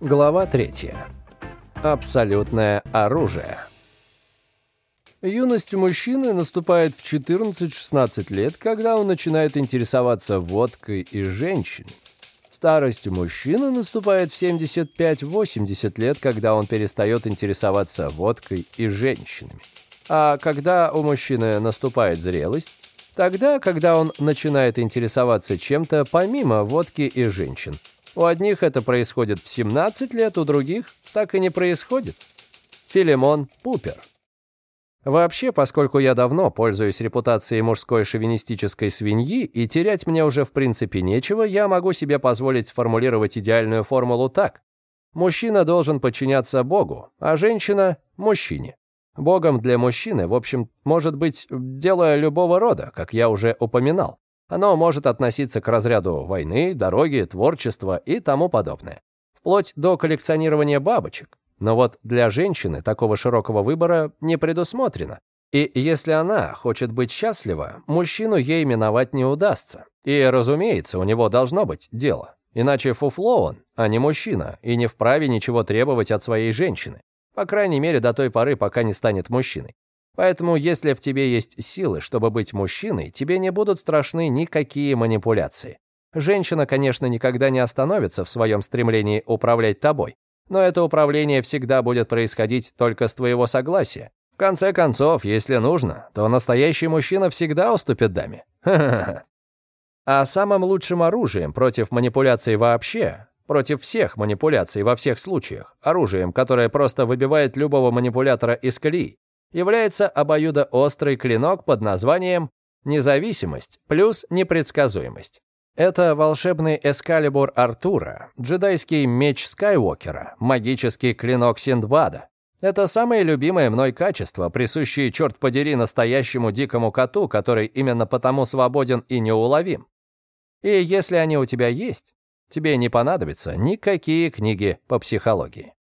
Глава 3. Абсолютное оружие. Юность мужчины наступает в 14-16 лет, когда он начинает интересоваться водкой и женщиной. Старость мужчины наступает в 75-80 лет, когда он перестает интересоваться водкой и женщинами. А когда у мужчины наступает зрелость, тогда, когда он начинает интересоваться чем-то помимо водки и женщин – у одних это происходит в 17 лет, у других так и не происходит. Филимон Пупер. Вообще, поскольку я давно пользуюсь репутацией мужской шовинистической свиньи, и терять мне уже в принципе нечего, я могу себе позволить сформулировать идеальную формулу так. Мужчина должен подчиняться Богу, а женщина – мужчине. Богом для мужчины, в общем, может быть дело любого рода, как я уже упоминал. Оно может относиться к разряду войны, дороги, творчества и тому подобное. Вплоть до коллекционирования бабочек. Но вот для женщины такого широкого выбора не предусмотрено. И если она хочет быть счастлива, мужчину ей миновать не удастся. И, разумеется, у него должно быть дело. Иначе фуфло он, а не мужчина, и не вправе ничего требовать от своей женщины. По крайней мере, до той поры, пока не станет мужчиной. Поэтому, если в тебе есть силы, чтобы быть мужчиной, тебе не будут страшны никакие манипуляции. Женщина, конечно, никогда не остановится в своем стремлении управлять тобой, но это управление всегда будет происходить только с твоего согласия. В конце концов, если нужно, то настоящий мужчина всегда уступит даме. А самым лучшим оружием против манипуляций вообще, против всех манипуляций во всех случаях, оружием, которое просто выбивает любого манипулятора из колеи, является обоюдоострый клинок под названием «Независимость плюс непредсказуемость». Это волшебный эскалибур Артура, джедайский меч Скайуокера, магический клинок Синдбада. Это самое любимое мной качество, присущее, черт подери, настоящему дикому коту, который именно потому свободен и неуловим. И если они у тебя есть, тебе не понадобятся никакие книги по психологии.